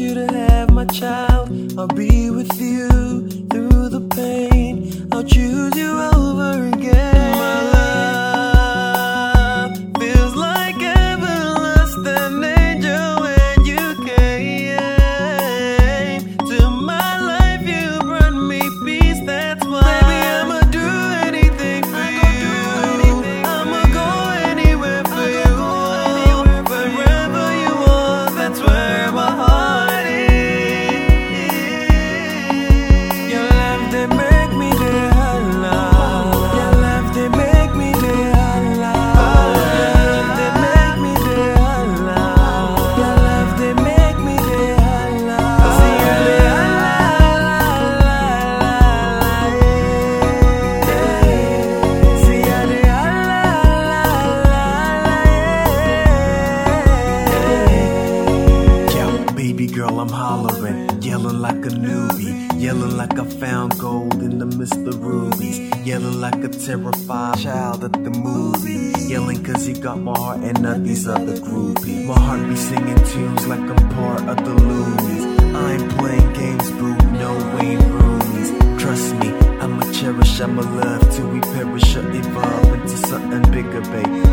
you to have my child. I'll be with you girl, I'm hollering, yelling like a newbie, yelling like I found gold in the midst of rubies, yelling like a terrified child at the movie, yelling cause you got my heart and not these other groupies. My heart be singing tunes like I'm part of the loonies. I ain't playing games, boo, no Wayne Rooney's. Trust me, I'ma cherish, I'ma love till we perish or evolve into something bigger, babe.